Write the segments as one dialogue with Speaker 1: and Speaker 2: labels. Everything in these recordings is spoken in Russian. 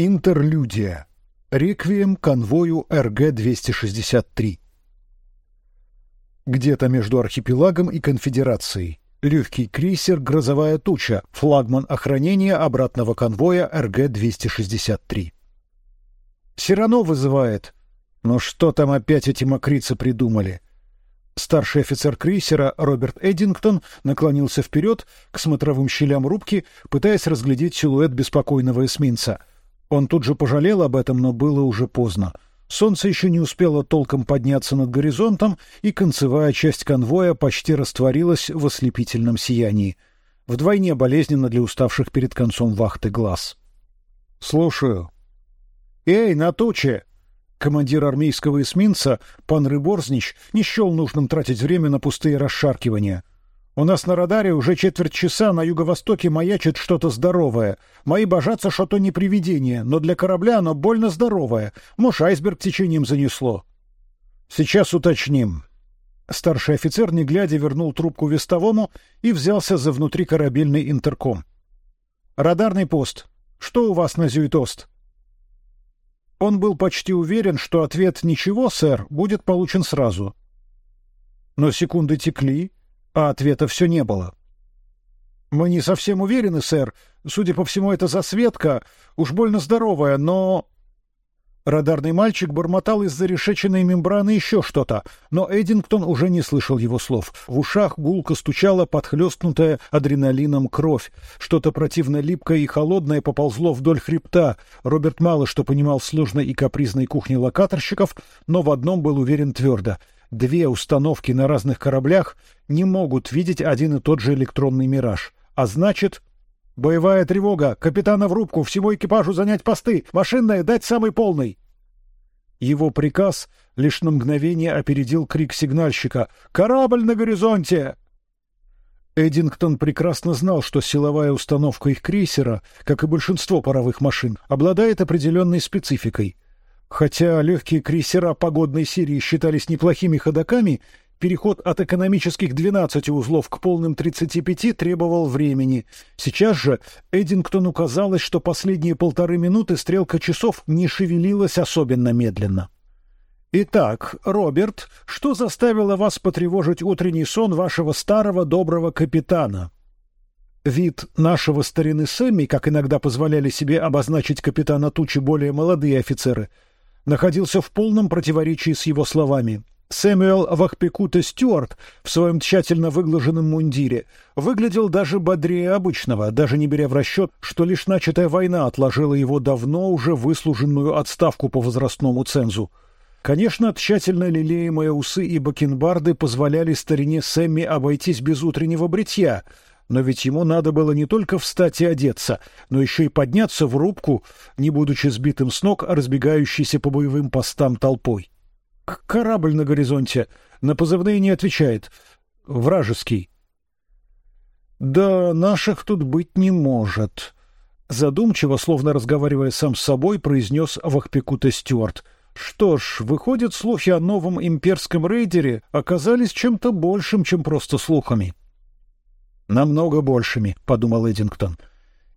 Speaker 1: Интерлюдия. Реквием конвою РГ-263. Где-то между архипелагом и конфедерацией. Легкий крейсер «Грозовая туча», флагман охранения обратного конвоя РГ-263. Сирано вызывает. Но что там опять эти мокрицы придумали? Старший офицер крейсера Роберт Эдингтон наклонился вперед к смотровым щелям рубки, пытаясь разглядеть силуэт беспокойного эсминца — он тут же пожалел об этом, но было уже поздно. Солнце еще не успело толком подняться над горизонтом, и концевая часть конвоя почти растворилась в ослепительном сиянии. Вдвойне болезненно для уставших перед концом вахты глаз. Слушаю. Эй, на туче! Командир армейского эсминца, пан Рыборзнич, не счел нужным тратить время на пустые расшаркивания. У нас на радаре уже четверть часа на юго-востоке маячит что-то здоровое. Мои божатся, что то не привидение, но для корабля оно больно здоровое. Может, айсберг течением занесло. Сейчас уточним. Старший офицер, не глядя, вернул трубку вестовому и взялся за внутрикорабельный интерком. Радарный пост. Что у вас на Зюитост? Он был почти уверен, что ответ «Ничего, сэр» будет получен сразу. Но секунды текли, а ответа все не было. Мы не совсем уверены, сэр. Судя по всему, это засветка, уж больно здоровая, но Радарный мальчик бормотал из-за решеченной мембраны еще что-то, но Эдингтон уже не слышал его слов. В ушах гулко стучала подхлестнутая адреналином кровь. Что-то противно липкое и холодное поползло вдоль хребта. Роберт мало что понимал в сложной и капризной кухне локаторщиков, но в одном был уверен твердо: две установки на разных кораблях не могут видеть один и тот же электронный мираж, а значит Боевая тревога! Капитана в рубку! Всему экипажу занять посты! Машинная дать самый полный!» Его приказ лишь на мгновение опередил крик сигнальщика «Корабль на горизонте!». Эдингтон прекрасно знал, что силовая установка их крейсера, как и большинство паровых машин, обладает определенной спецификой. Хотя легкие крейсера погодной серии считались неплохими ходоками, Переход от экономических 12 узлов к полным 35 требовал времени. Сейчас же Эдингтону казалось, что последние полторы минуты стрелка часов не шевелилась особенно медленно. Итак, Роберт, что заставило вас потревожить утренний сон вашего старого доброго капитана? Вид нашего старины Сэмми, как иногда позволяли себе обозначить капитана Тучи более молодые офицеры, находился в полном противоречии с его словами. Сэмюэл Вахпекута Стюарт в своем тщательно выглаженном мундире выглядел даже бодрее обычного, даже не беря в расчет, что лишь начатая война отложила его давно уже выслуженную отставку по возрастному цензу. Конечно, тщательно лелеемые усы и бакенбарды позволяли старине Сэмми обойтись без утреннего бритья, но ведь ему надо было не только встать и одеться, но еще и подняться в рубку, не будучи сбитым с ног разбегающейся по боевым постам толпой. Корабль на горизонте. На позывные не отвечает. Вражеский. Да наших тут быть не может. Задумчиво, словно разговаривая сам с собой, произнес Вахпекута Стюарт. Что ж, выходит, слухи о новом имперском рейдере оказались чем-то большим, чем просто слухами. Намного большими, подумал Эдингтон.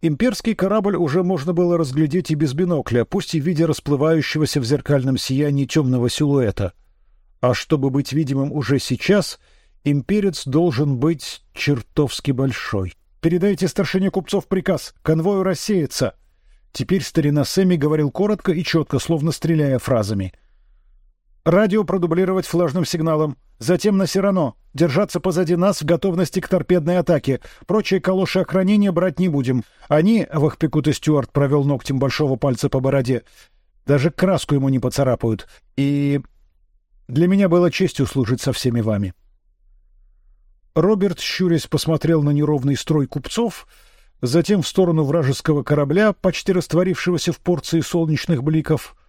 Speaker 1: Имперский корабль уже можно было разглядеть и без бинокля, пусть и в виде расплывающегося в зеркальном сиянии темного силуэта. А чтобы быть видимым уже сейчас, имперец должен быть чертовски большой. Передайте старшине купцов приказ, конвою рассеяться. Теперь старина Сэмми говорил коротко и четко, словно стреляя фразами. Радио продублировать флажным сигналом. Затем на Сирано. Держаться позади нас в готовности к торпедной атаке. Прочие калоши охранения брать не будем. Они, Вахпекут и Стюарт провел ногтем большого пальца по бороде, даже краску ему не поцарапают. И для меня было честью служить со всеми вами. Роберт, щурясь, посмотрел на неровный строй купцов, затем в сторону вражеского корабля, почти растворившегося в порции солнечных бликов —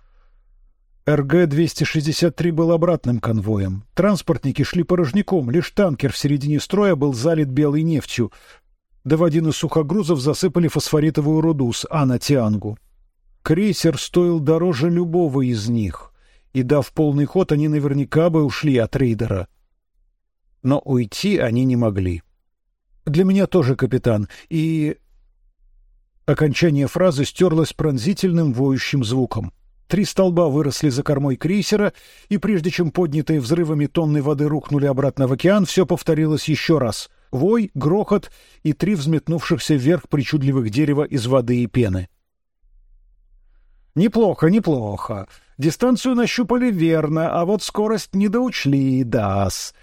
Speaker 1: РГ-263 был обратным конвоем. Транспортники шли порожняком, лишь танкер в середине строя был залит белой нефтью. Да в один из сухогрузов засыпали фосфоритовую руду с Анатиангу. Крейсер стоил дороже любого из них, и дав полный ход, они наверняка бы ушли от рейдера. Но уйти они не могли. Для меня тоже капитан, и Окончание фразы стерлось пронзительным воющим звуком. Три столба выросли за кормой крейсера, и прежде чем поднятые взрывами тонны воды рухнули обратно в океан, все повторилось еще раз: вой, грохот и три взметнувшихся вверх причудливых дерева из воды и пены. Неплохо, неплохо. Дистанцию нащупали верно, а вот скорость не доучли, дас.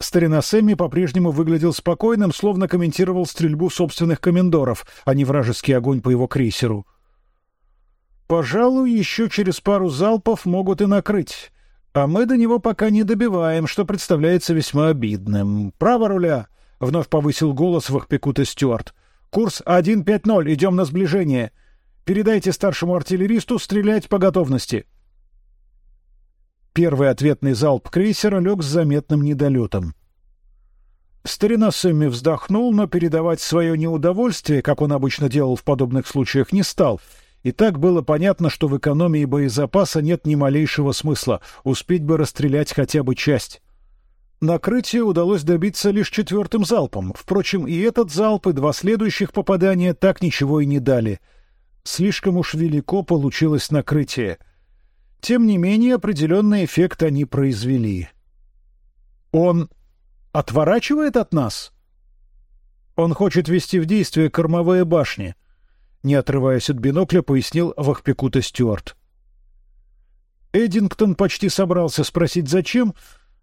Speaker 1: Старина Сэмми по-прежнему выглядел спокойным, словно комментировал стрельбу собственных комендоров, а не вражеский огонь по его крейсеру. Пожалуй, еще через пару залпов могут и накрыть. А мы до него пока не добиваем, что представляется весьма обидным. Право руля, вновь повысил голос Вахпекута Стюарт. Курс 150, идем на сближение. Передайте старшему артиллеристу стрелять по готовности. Первый ответный залп крейсера лег с заметным недолетом. Старина Сэмми вздохнул, но передавать свое неудовольствие, как он обычно делал в подобных случаях, не стал — и так было понятно, что в экономии боезапаса нет ни малейшего смысла, успеть бы расстрелять хотя бы часть. Накрытие удалось добиться лишь четвертым залпом. Впрочем, и этот залп, и два следующих попадания так ничего и не дали. Слишком уж велико получилось накрытие. Тем не менее, определенный эффект они произвели. Он отворачивает от нас. Он хочет ввести в действие кормовые башни — не отрываясь от бинокля, пояснил Вахпекута Стюарт. Эдингтон почти собрался спросить зачем,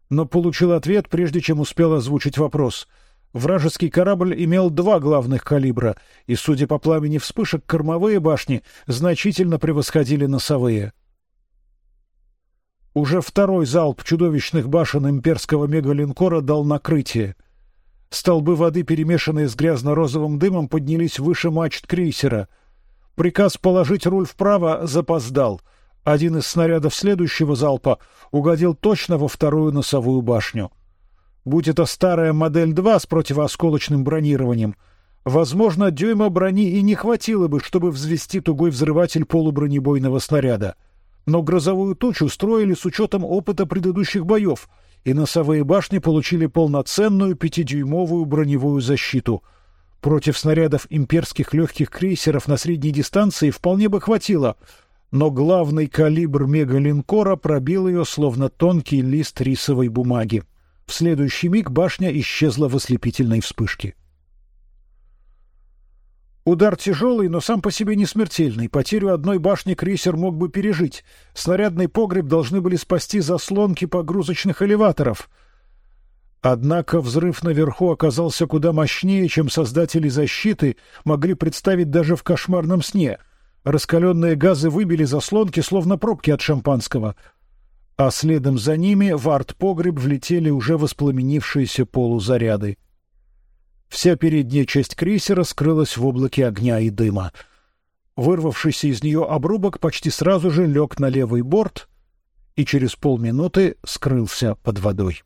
Speaker 1: но получил ответ, прежде чем успел озвучить вопрос. Вражеский корабль имел два главных калибра, и, судя по пламени вспышек, кормовые башни значительно превосходили носовые. Уже второй залп чудовищных башен имперского мегалинкора дал накрытие. Столбы воды, перемешанные с грязно-розовым дымом, поднялись выше мачт крейсера. Приказ положить руль вправо запоздал. Один из снарядов следующего залпа угодил точно во вторую носовую башню. Будь это старая модель 2 с противоосколочным бронированием, возможно, дюйма брони и не хватило бы, чтобы взвести тугой взрыватель полубронебойного снаряда. Но грозовую тучу строили с учетом опыта предыдущих боев — и носовые башни получили полноценную пятидюймовую броневую защиту. Против снарядов имперских легких крейсеров на средней дистанции вполне бы хватило, но главный калибр мегалинкора пробил ее словно тонкий лист рисовой бумаги. В следующий миг башня исчезла в ослепительной вспышке. Удар тяжелый, но сам по себе не смертельный. Потерю одной башни крейсер мог бы пережить. Снарядный погреб должны были спасти заслонки погрузочных элеваторов. Однако взрыв наверху оказался куда мощнее, чем создатели защиты могли представить даже в кошмарном сне. Раскаленные газы выбили заслонки, словно пробки от шампанского, а следом за ними в арт-погреб влетели уже воспламенившиеся полузаряды. Вся передняя часть крейсера скрылась в облаке огня и дыма. Вырвавшийся из нее обрубок почти сразу же лег на левый борт и через полминуты скрылся под водой.